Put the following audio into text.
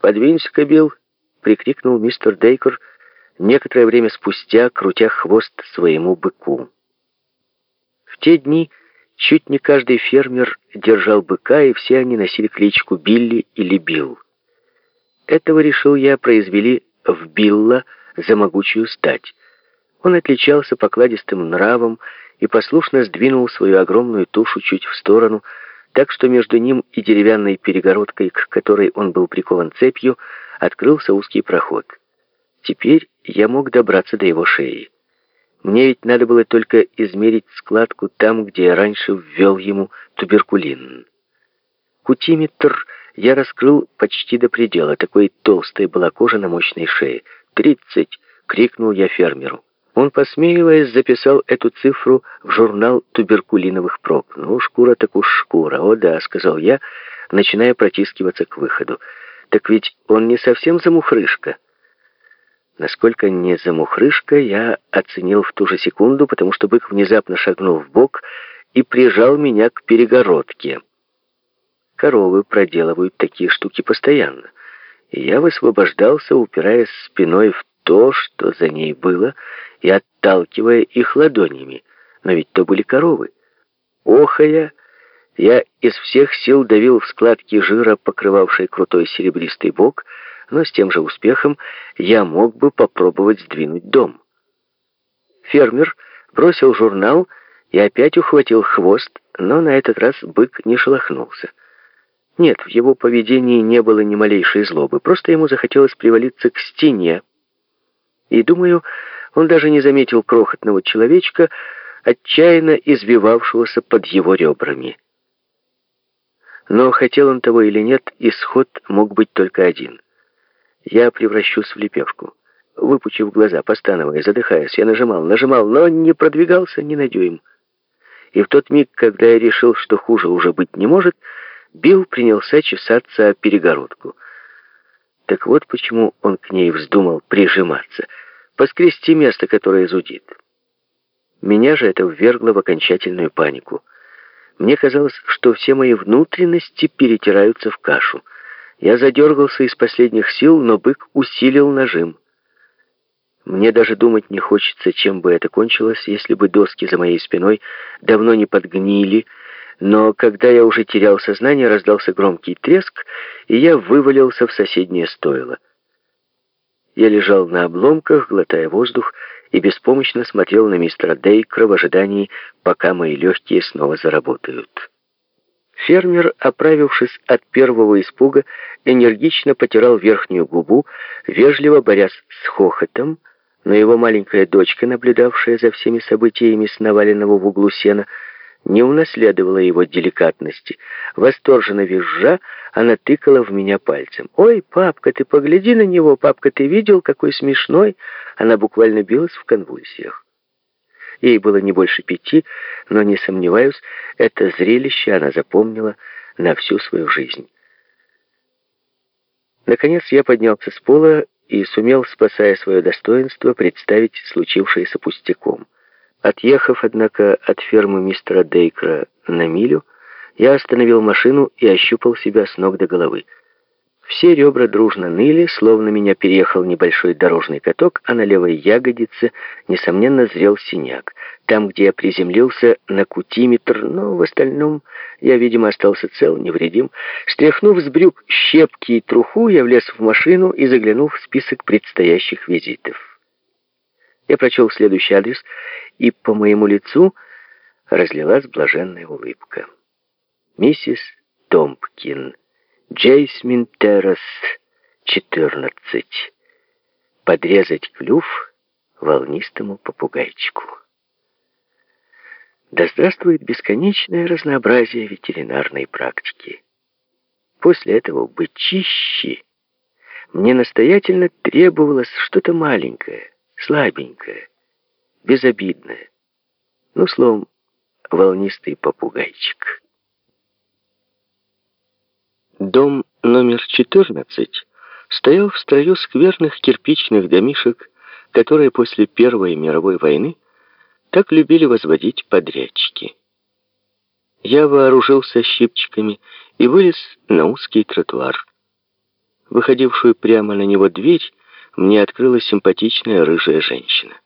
«Подвинься-ка, Билл!» — прикрикнул мистер Дейкер некоторое время спустя, крутя хвост своему быку. В те дни чуть не каждый фермер держал быка, и все они носили кличку Билли или Билл. Этого, решил я, произвели в Билла за могучую стать. Он отличался покладистым нравом и послушно сдвинул свою огромную тушу чуть в сторону, так что между ним и деревянной перегородкой, к которой он был прикован цепью, открылся узкий проход. Теперь я мог добраться до его шеи. Мне ведь надо было только измерить складку там, где я раньше ввел ему туберкулин. Кутиметр я раскрыл почти до предела, такой толстой была кожа на мощной шее. «Тридцать!» — крикнул я фермеру. Он, посмеиваясь, записал эту цифру в журнал туберкулиновых проб. «Ну, шкура так уж шкура, о да», — сказал я, начиная протискиваться к выходу. «Так ведь он не совсем замухрышка». Насколько не замухрышка, я оценил в ту же секунду, потому что бык внезапно шагнул в бок и прижал меня к перегородке. Коровы проделывают такие штуки постоянно. И я высвобождался, упираясь спиной в то, что за ней было, и отталкивая их ладонями. Но ведь то были коровы. Охая, я из всех сил давил в складки жира, покрывавшей крутой серебристый бок, но с тем же успехом я мог бы попробовать сдвинуть дом. Фермер бросил журнал и опять ухватил хвост, но на этот раз бык не шелохнулся. Нет, в его поведении не было ни малейшей злобы, просто ему захотелось привалиться к стене. И, думаю, он даже не заметил крохотного человечка, отчаянно избивавшегося под его ребрами. Но хотел он того или нет, исход мог быть только один — я превращусь в лепешку. Выпучив глаза, постановая, задыхаясь, я нажимал, нажимал, но не продвигался ни на дюйм. И в тот миг, когда я решил, что хуже уже быть не может, Билл принялся чесаться о перегородку. Так вот почему он к ней вздумал прижиматься, поскрести место, которое зудит. Меня же это ввергло в окончательную панику. Мне казалось, что все мои внутренности перетираются в кашу — я задергался из последних сил, но бык усилил нажим. Мне даже думать не хочется, чем бы это кончилось, если бы доски за моей спиной давно не подгнили, но когда я уже терял сознание, раздался громкий треск, и я вывалился в соседнее стойло. Я лежал на обломках, глотая воздух, и беспомощно смотрел на мистера Дейкра в ожидании, пока мои легкие снова заработают. Фермер, оправившись от первого испуга, энергично потирал верхнюю губу, вежливо борясь с хохотом, но его маленькая дочка, наблюдавшая за всеми событиями с наваленного в углу сена, не унаследовала его деликатности. Восторженно визжа, она тыкала в меня пальцем. «Ой, папка, ты погляди на него! Папка, ты видел, какой смешной!» Она буквально билась в конвульсиях. Ей было не больше пяти, но, не сомневаюсь, это зрелище она запомнила на всю свою жизнь. Наконец я поднялся с пола и сумел, спасая свое достоинство, представить случившееся пустяком. Отъехав, однако, от фермы мистера Дейкра на милю, я остановил машину и ощупал себя с ног до головы. Все ребра дружно ныли, словно меня переехал небольшой дорожный каток, а на левой ягодице, несомненно, зрел синяк. Там, где я приземлился, на кутиметр, но в остальном я, видимо, остался цел, невредим. Стряхнув с брюк щепки и труху, я влез в машину и заглянул в список предстоящих визитов. Я прочел следующий адрес, и по моему лицу разлилась блаженная улыбка. Миссис Томпкин. Джейсмин Террас, 14. Подрезать клюв волнистому попугайчику. Да здравствует бесконечное разнообразие ветеринарной практики. После этого бычищи мне настоятельно требовалось что-то маленькое, слабенькое, безобидное. Ну, словом, волнистый попугайчик. Дом номер 14 стоял в строю скверных кирпичных домишек, которые после Первой мировой войны так любили возводить подрядчики. Я вооружился щипчиками и вылез на узкий тротуар. выходившую прямо на него дверь, мне открыла симпатичная рыжая женщина.